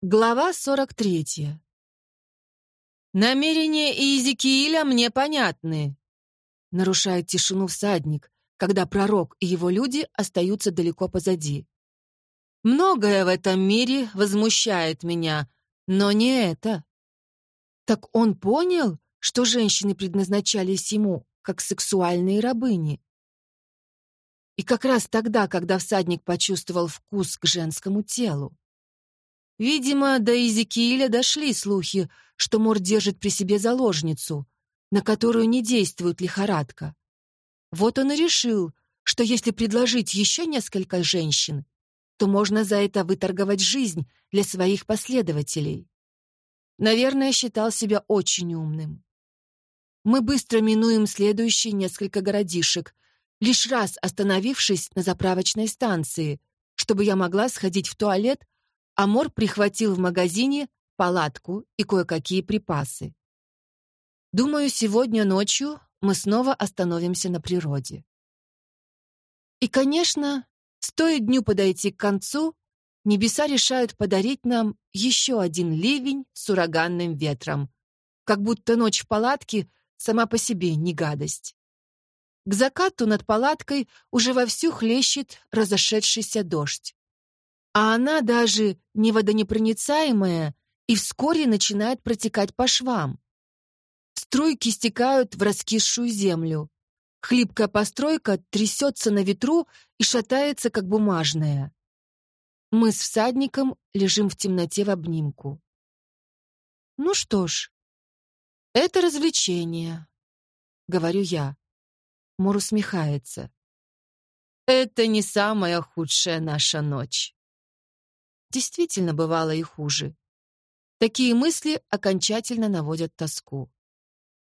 Глава 43. «Намерения Иезекииля мне понятны», — нарушает тишину всадник, когда пророк и его люди остаются далеко позади. «Многое в этом мире возмущает меня, но не это». Так он понял, что женщины предназначались ему как сексуальные рабыни. И как раз тогда, когда всадник почувствовал вкус к женскому телу. Видимо, до Изекииля дошли слухи, что Мор держит при себе заложницу, на которую не действует лихорадка. Вот он и решил, что если предложить еще несколько женщин, то можно за это выторговать жизнь для своих последователей. Наверное, считал себя очень умным. Мы быстро минуем следующие несколько городишек, лишь раз остановившись на заправочной станции, чтобы я могла сходить в туалет Амор прихватил в магазине палатку и кое-какие припасы. Думаю, сегодня ночью мы снова остановимся на природе. И, конечно, стоит дню подойти к концу, небеса решают подарить нам еще один ливень с ураганным ветром, как будто ночь в палатке сама по себе не гадость. К закату над палаткой уже вовсю хлещет разошедшийся дождь а она даже не водонепроницаемая и вскоре начинает протекать по швам. Струйки стекают в раскисшую землю. Хлипкая постройка трясется на ветру и шатается, как бумажная. Мы с всадником лежим в темноте в обнимку. Ну что ж, это развлечение, говорю я. Мор усмехается. Это не самая худшая наша ночь. Действительно, бывало и хуже. Такие мысли окончательно наводят тоску.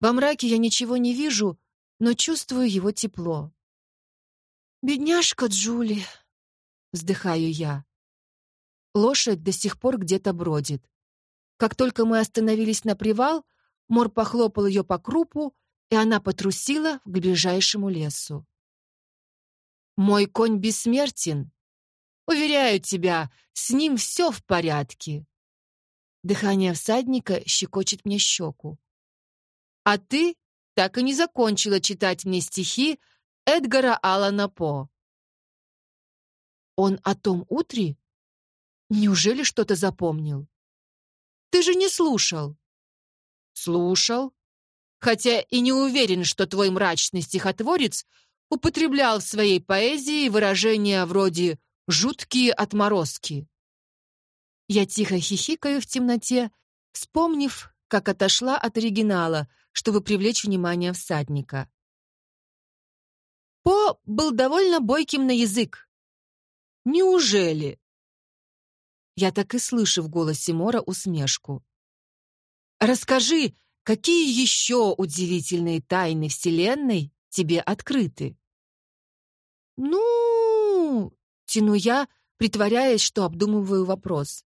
Во мраке я ничего не вижу, но чувствую его тепло. «Бедняжка Джули!» — вздыхаю я. Лошадь до сих пор где-то бродит. Как только мы остановились на привал, Мор похлопал ее по крупу, и она потрусила к ближайшему лесу. «Мой конь бессмертен Уверяю тебя, с ним все в порядке. Дыхание всадника щекочет мне щеку. А ты так и не закончила читать мне стихи Эдгара Аллана По. Он о том утре? Неужели что-то запомнил? Ты же не слушал. Слушал. Хотя и не уверен, что твой мрачный стихотворец употреблял в своей поэзии выражения вроде жуткие отморозки. Я тихо хихикаю в темноте, вспомнив, как отошла от оригинала, чтобы привлечь внимание всадника. По был довольно бойким на язык. Неужели? Я так и слышу в голосе Мора усмешку. Расскажи, какие еще удивительные тайны Вселенной тебе открыты? Ну, Тяну я, притворяясь, что обдумываю вопрос.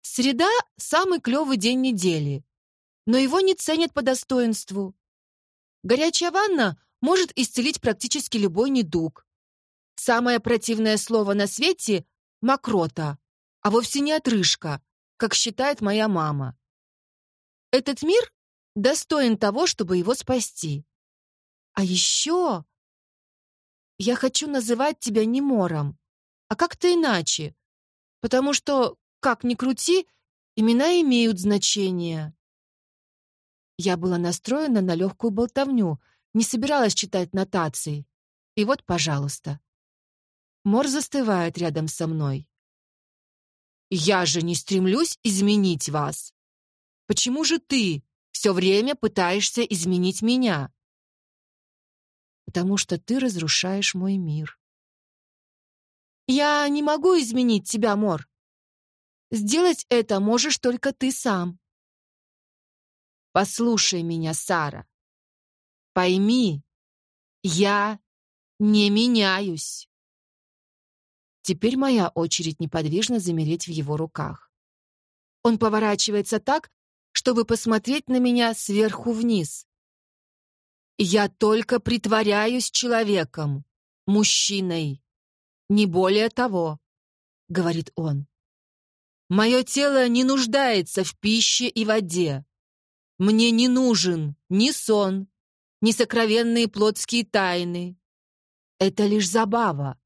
Среда — самый клевый день недели, но его не ценят по достоинству. Горячая ванна может исцелить практически любой недуг. Самое противное слово на свете — мокрота, а вовсе не отрыжка, как считает моя мама. Этот мир достоин того, чтобы его спасти. А еще я хочу называть тебя не Мором, а как-то иначе, потому что, как ни крути, имена имеют значение. Я была настроена на легкую болтовню, не собиралась читать нотации. И вот, пожалуйста. Мор застывает рядом со мной. «Я же не стремлюсь изменить вас. Почему же ты все время пытаешься изменить меня?» потому что ты разрушаешь мой мир. Я не могу изменить тебя, Мор. Сделать это можешь только ты сам. Послушай меня, Сара. Пойми, я не меняюсь. Теперь моя очередь неподвижно замереть в его руках. Он поворачивается так, чтобы посмотреть на меня сверху вниз. Я только притворяюсь человеком, мужчиной. Не более того, говорит он. Мое тело не нуждается в пище и воде. Мне не нужен ни сон, ни сокровенные плотские тайны. Это лишь забава.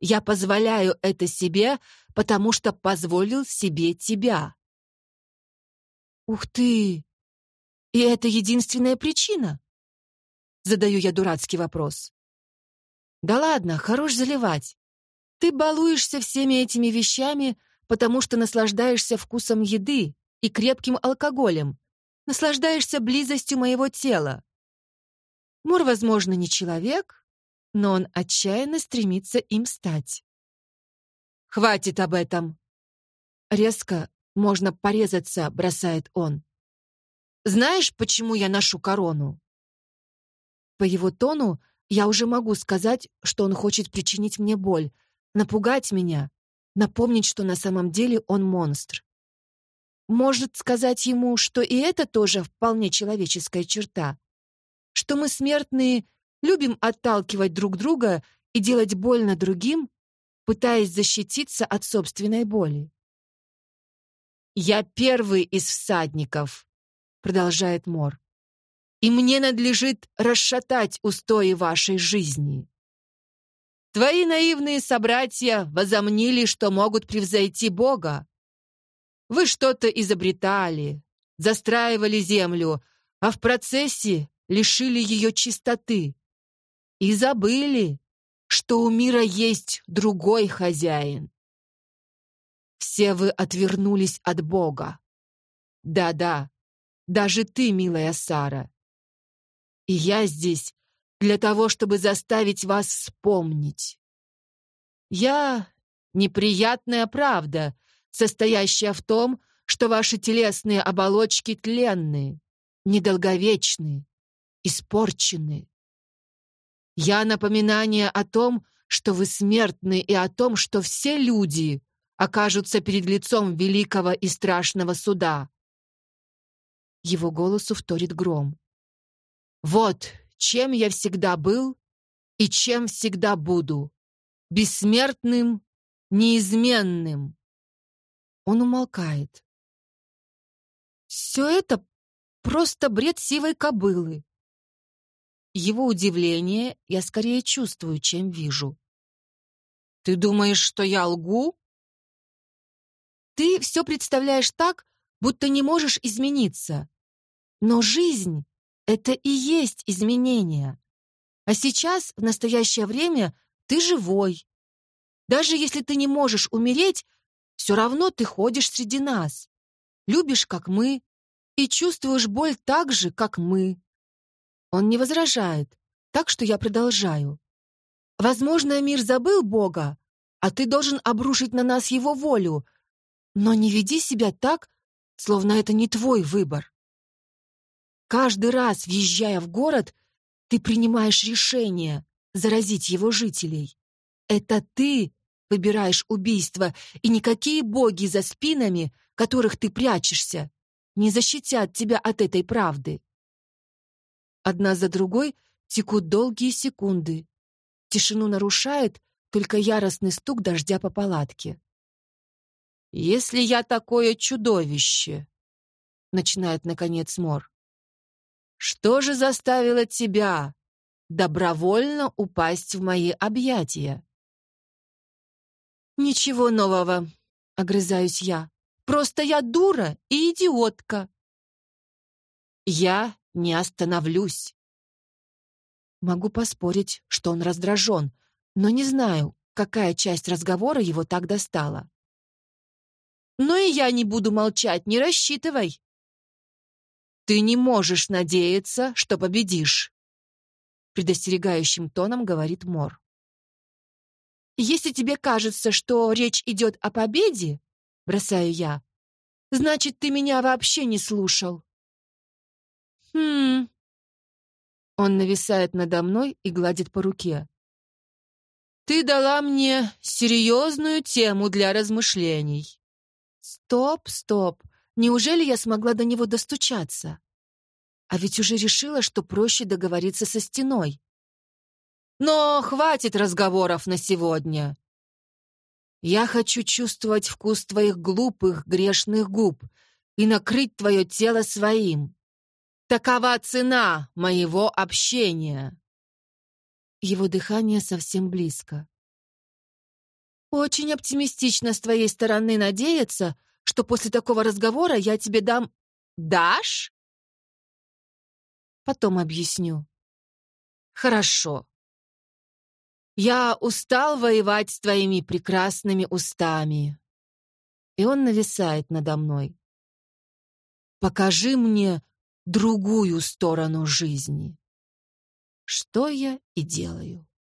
Я позволяю это себе, потому что позволил себе тебя. Ух ты! И это единственная причина? Задаю я дурацкий вопрос. Да ладно, хорош заливать. Ты балуешься всеми этими вещами, потому что наслаждаешься вкусом еды и крепким алкоголем, наслаждаешься близостью моего тела. Мур, возможно, не человек, но он отчаянно стремится им стать. «Хватит об этом!» Резко, можно порезаться, бросает он. «Знаешь, почему я ношу корону?» По его тону я уже могу сказать, что он хочет причинить мне боль, напугать меня, напомнить, что на самом деле он монстр. Может сказать ему, что и это тоже вполне человеческая черта, что мы смертные любим отталкивать друг друга и делать больно другим, пытаясь защититься от собственной боли. «Я первый из всадников», — продолжает Мор, «и мне надлежит расшатать устои вашей жизни. Твои наивные собратья возомнили, что могут превзойти Бога. Вы что-то изобретали, застраивали землю, а в процессе лишили ее чистоты. И забыли, что у мира есть другой хозяин. Все вы отвернулись от Бога. Да-да, даже ты, милая Сара. И я здесь для того, чтобы заставить вас вспомнить. Я — неприятная правда, состоящая в том, что ваши телесные оболочки тленны, недолговечны, испорчены. Я напоминание о том, что вы смертны, и о том, что все люди окажутся перед лицом великого и страшного суда. Его голосу вторит гром. Вот чем я всегда был и чем всегда буду. Бессмертным, неизменным. Он умолкает. Все это просто бред сивой кобылы. Его удивление я скорее чувствую, чем вижу. Ты думаешь, что я лгу? Ты все представляешь так, будто не можешь измениться. Но жизнь это и есть изменение. А сейчас, в настоящее время, ты живой. Даже если ты не можешь умереть, все равно ты ходишь среди нас. Любишь, как мы, и чувствуешь боль так же, как мы. Он не возражает, так что я продолжаю. Возможно, мир забыл Бога, а ты должен обрушить на нас его волю, но не веди себя так, словно это не твой выбор. Каждый раз, въезжая в город, ты принимаешь решение заразить его жителей. Это ты выбираешь убийство, и никакие боги за спинами, которых ты прячешься, не защитят тебя от этой правды. Одна за другой текут долгие секунды. Тишину нарушает только яростный стук дождя по палатке. «Если я такое чудовище», — начинает, наконец, Мор, что же заставило тебя добровольно упасть в мои объятия? Ничего нового, огрызаюсь я. Просто я дура и идиотка. Я не остановлюсь. Могу поспорить, что он раздражен, но не знаю, какая часть разговора его так достала. Но и я не буду молчать, не рассчитывай. «Ты не можешь надеяться, что победишь», — предостерегающим тоном говорит Мор. «Если тебе кажется, что речь идет о победе, — бросаю я, — значит, ты меня вообще не слушал». «Хм...» Он нависает надо мной и гладит по руке. «Ты дала мне серьезную тему для размышлений». «Стоп, стоп. Неужели я смогла до него достучаться? А ведь уже решила, что проще договориться со стеной. Но хватит разговоров на сегодня. Я хочу чувствовать вкус твоих глупых, грешных губ и накрыть твое тело своим. Такова цена моего общения. Его дыхание совсем близко. Очень оптимистично с твоей стороны надеяться, что после такого разговора я тебе дам... Дашь? Потом объясню. Хорошо. Я устал воевать с твоими прекрасными устами. И он нависает надо мной. Покажи мне другую сторону жизни. Что я и делаю.